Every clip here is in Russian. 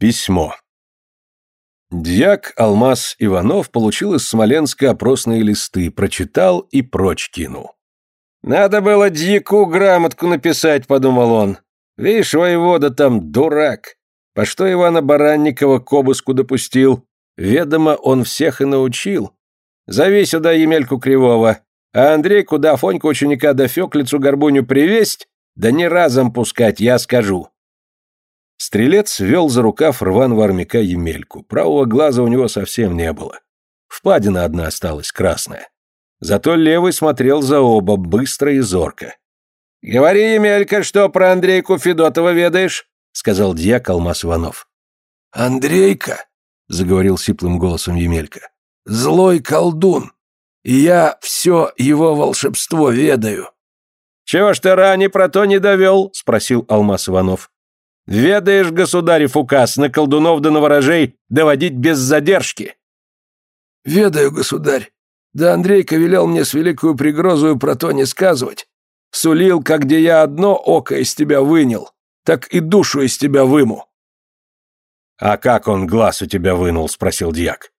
Письмо. Дьяк Алмаз Иванов получил из Смоленска опросные листы, прочитал и прочь кинул. «Надо было дьяку грамотку написать», — подумал он. «Видишь, воевода там дурак. По что Ивана Баранникова к обыску допустил? Ведомо, он всех и научил. Зови сюда Емельку Кривого, а Андрей куда Фоньку ученика да Феклицу Горбуню привесть, да не разом пускать, я скажу. Стрелец вел за рукав рваного армяка Емельку. Правого глаза у него совсем не было. Впадина одна осталась, красная. Зато левый смотрел за оба, быстро и зорко. «Говори, Емелька, что про Андрейку Федотова ведаешь?» — сказал дьяк Алмаз Иванов. «Андрейка», — заговорил сиплым голосом Емелька, — «злой колдун, и я все его волшебство ведаю». «Чего ж ты ранее про то не довел?» — спросил Алмаз Иванов. Ведаешь, государев указ, на колдунов да на ворожей доводить без задержки. Ведаю, государь. Да Андрейка велел мне с великою пригрозою про то не сказывать. Сулил, как где я одно око из тебя вынял, так и душу из тебя выму. «А как он глаз у тебя вынул?» — спросил дьяк.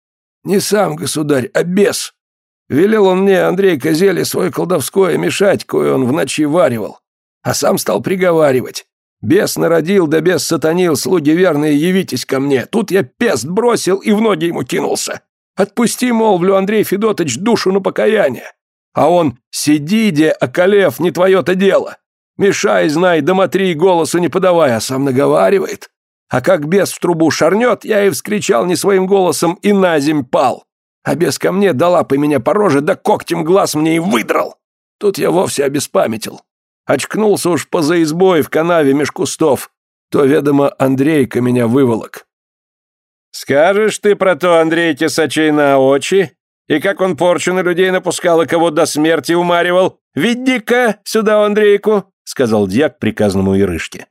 «Не сам, государь, а бес. Велел он мне, Андрей Козели, свое колдовское мешать, кое он в ночи варивал, а сам стал приговаривать. Бес народил, да бес сатанил, слуги верные, явитесь ко мне. Тут я пест бросил и в ноги ему кинулся. Отпусти, молвлю, Андрей Федотович, душу на покаяние. А он, сиди, де, околев, не твое-то дело. Мешай, знай, домотри, голосу не подавай, а сам наговаривает. А как бес в трубу шарнет, я и вскричал не своим голосом и на земь пал. А бес ко мне дала по меня по роже, да когтем глаз мне и выдрал. Тут я вовсе обеспамятил. Очкнулся уж поза избой в канаве меж кустов. То, ведомо, Андрейка меня выволок. «Скажешь ты про то Андрейке сочей на очи? И как он порчу на людей напускал и кого до смерти умаривал? Веди-ка сюда Андрейку!» — сказал дьяк приказному Ирышке.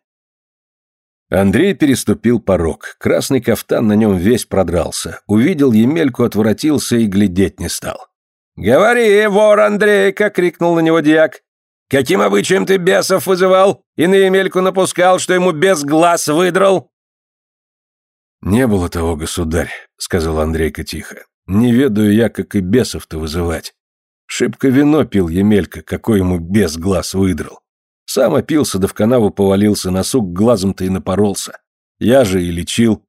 Андрей переступил порог. Красный кафтан на нем весь продрался. Увидел Емельку, отворотился и глядеть не стал. «Говори, вор Андрейка!» — крикнул на него дьяк. Каким обычаем ты бесов вызывал и на Емельку напускал, что ему без глаз выдрал?» «Не было того, государь», — сказал Андрейка тихо. «Не ведаю я, как и бесов-то вызывать. Шибко вино пил Емелька, какой ему без глаз выдрал. Сам опился, да в канаву повалился, на сук глазом-то и напоролся. Я же и лечил».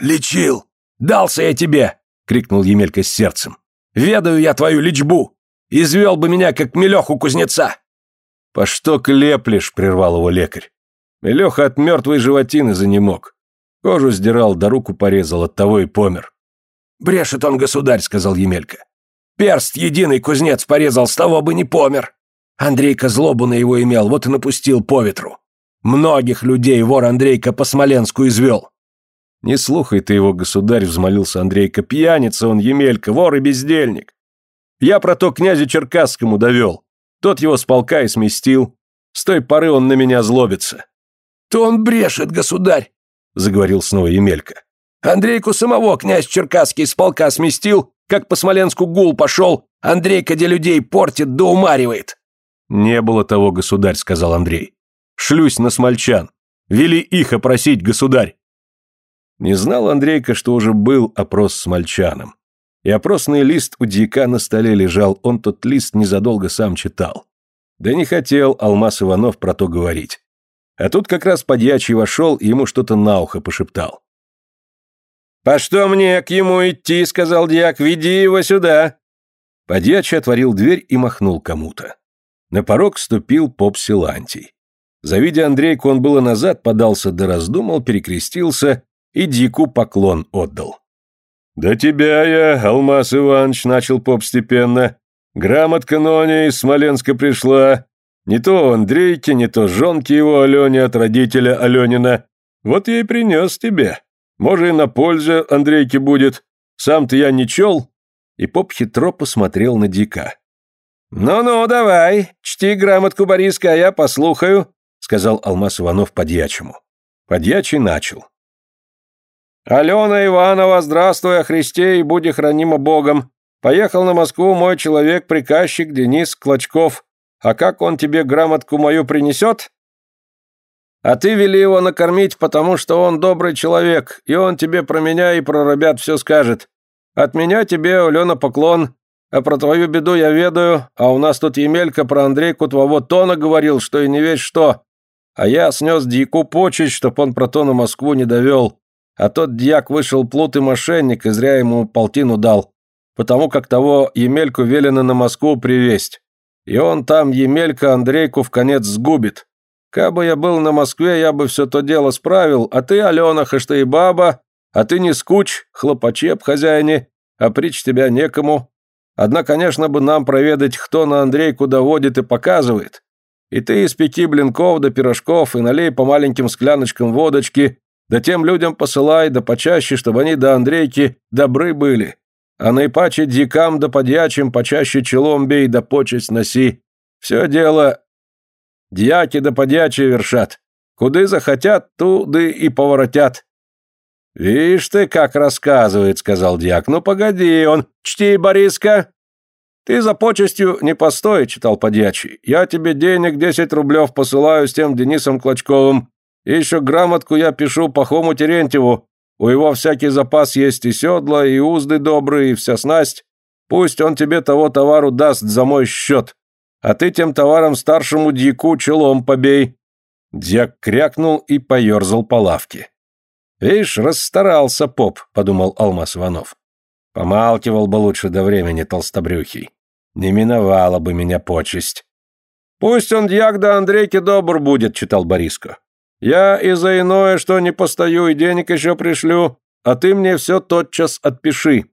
«Лечил! Дался я тебе!» — крикнул Емелька с сердцем. «Ведаю я твою лечбу! Извел бы меня, как мелеху кузнеца!» «По что клеплешь?» — прервал его лекарь. Леха от мертвой животины занемог. Кожу сдирал, да руку порезал, от того и помер. «Брешет он, государь», — сказал Емелька. «Перст единый кузнец порезал, с того бы не помер. Андрейка злобу на его имел, вот и напустил по ветру. Многих людей вор Андрейка по Смоленску извел». «Не слухай ты его, государь», — взмолился Андрейка. «Пьяница он, Емелька, вор и бездельник. Я про то князю Черкасскому довел. Тот его с полка и сместил. С той поры он на меня злобится. «То он брешет, государь!» — заговорил снова Емелька. «Андрейку самого князь Черкасский с полка сместил, как по Смоленску гул пошел, Андрейка где людей портит да умаривает». «Не было того, государь», — сказал Андрей. «Шлюсь на смольчан. Вели их опросить, государь». Не знал Андрейка, что уже был опрос с мальчаном и опросный лист у дьяка на столе лежал, он тот лист незадолго сам читал. Да не хотел Алмаз Иванов про то говорить. А тут как раз подьячий вошел и ему что-то на ухо пошептал. «По что мне к ему идти?» — сказал дьяк. «Веди его сюда!» Подьячий отворил дверь и махнул кому-то. На порог ступил поп Силантий. Завидя Андрейку, он было назад подался да раздумал, перекрестился и дику поклон отдал. «Да тебя я, Алмаз Иванович, начал поп степенно. Грамотка Ноня из Смоленска пришла. Не то Андрейке, не то жонке его Алене от родителя Аленина. Вот я и принес тебе. Может, и на пользу Андрейке будет. Сам-то я не чел». И поп хитро посмотрел на Дика. «Ну-ну, давай, чти грамотку Бориска, а я послухаю», — сказал Алмаз Иванов подьячему. Подьячий начал. «Алена Иванова, здравствуй, о Христе и будь хранима Богом. Поехал на Москву мой человек-приказчик Денис Клочков. А как он тебе грамотку мою принесет?» А ты вели его накормить, потому что он добрый человек, и он тебе про меня и про ребят все скажет. От меня тебе, Алена, поклон, а про твою беду я ведаю, а у нас тут Емелька про Андрейку твоего Тона говорил, что и не весь что. А я снес дьяку почесть, чтоб он про то на Москву не довел. А тот дьяк вышел плут и мошенник, и зря ему полтину дал, потому как того Емельку велено на Москву привесть. И он там, Емелька, Андрейку в конец сгубит. Кабы я был на Москве, я бы все то дело справил, а ты, Алена, хоть ты и баба, а ты не скуч, хлопачи хозяине, а прич тебя некому. Одна, конечно, бы нам проведать, кто на Андрейку доводит и показывает. И ты испеки блинков да пирожков и налей по маленьким скляночкам водочки, да тем людям посылай, да почаще, чтобы они до Андрейки добры были. А наипаче дикам да подьячим почаще челом бей да почесть носи. Все дело дьяки да подьячи вершат. Куды захотят, туды и поворотят. «Вишь ты, как рассказывает», — сказал дьяк. «Ну, погоди, он... Чти, Бориска!» «Ты за почестью не постой», — читал подьячий. «Я тебе денег десять рублев посылаю с тем Денисом Клочковым. И еще грамотку я пишу Пахому Терентьеву. У его всякий запас есть и седла, и узды добрые, и вся снасть. Пусть он тебе того товару даст за мой счет. А ты тем товаром старшему дьяку челом побей». Дьяк крякнул и поерзал по лавке. «Вишь, расстарался поп», — подумал Алмаз Иванов. Помалкивал бы лучше до времени толстобрюхий. Не миновала бы меня почесть. «Пусть он дьяк да Андрейке добр будет», — читал Бориско. «Я и за иное, что не постою, и денег еще пришлю, а ты мне все тотчас отпиши.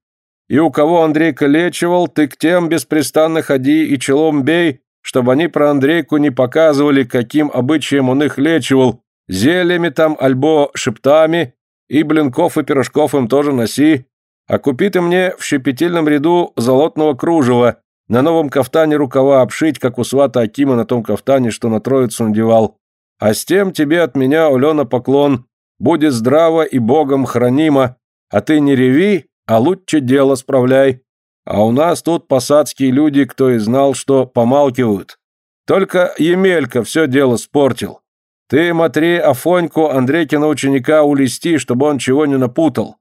И у кого Андрейка лечивал, ты к тем беспрестанно ходи и челом бей, чтобы они про Андрейку не показывали, каким обычаем он их лечивал, Зельями там, альбо шептами, и блинков и пирожков им тоже носи. А купи ты мне в щепетильном ряду золотного кружева, на новом кафтане рукава обшить, как у свата Акима на том кафтане, что на троицу надевал. А с тем тебе от меня, Алена, поклон. Будет здраво и Богом хранимо, а ты не реви, а лучше дело справляй. А у нас тут посадские люди, кто и знал, что помалкивают. Только Емелька все дело спортил. Ты, Матри, Афоньку, Андрейкина ученика улести, чтобы он чего не напутал.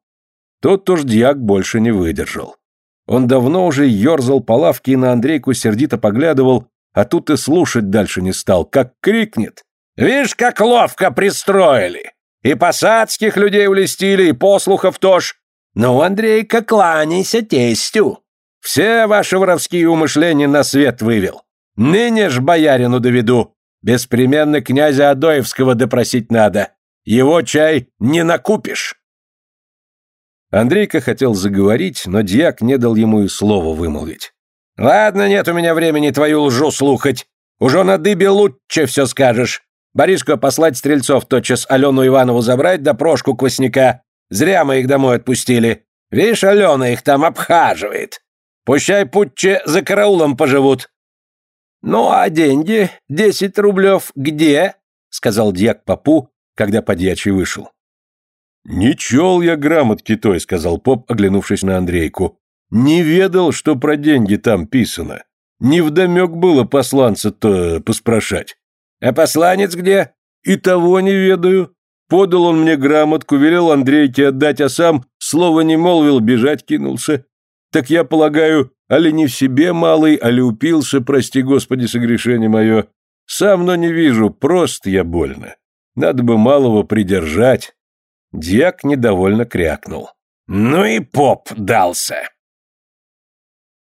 Тут уж дьяк больше не выдержал. Он давно уже ерзал по лавке и на Андрейку сердито поглядывал, а тут и слушать дальше не стал, как крикнет. «Вишь, как ловко пристроили! И посадских людей улестили, и послухов тоже. Ну, Андрейка, кланяйся тестю. Все ваши воровские умышления на свет вывел. Ныне ж боярину доведу. Беспременно князя Адоевского допросить надо. Его чай не накупишь. Андрейка хотел заговорить, но дьяк не дал ему и слова вымолвить. «Ладно, нет у меня времени твою лжу слухать. Уже на дыбе лучше все скажешь. Бориску послать стрельцов тотчас Алену Иванову забрать, да Прошку Квасняка. Зря мы их домой отпустили. Видишь, Алена их там обхаживает. Пущай путче за караулом поживут. «Ну, а деньги? Десять рублев где?» — сказал дьяк попу, когда подьячий вышел. «Не чел я грамотки той», — сказал поп, оглянувшись на Андрейку. «Не ведал, что про деньги там писано. Невдомек было посланца-то поспрашать». «А посланец где?» «И того не ведаю. Подал он мне грамотку, велел Андрейке отдать, а сам слова не молвил, бежать кинулся. Так я полагаю, али не в себе малый, али упился, прости господи, согрешение мое. Сам, но не вижу, просто я больно. Надо бы малого придержать. Дьяк недовольно крякнул. Ну и поп дался.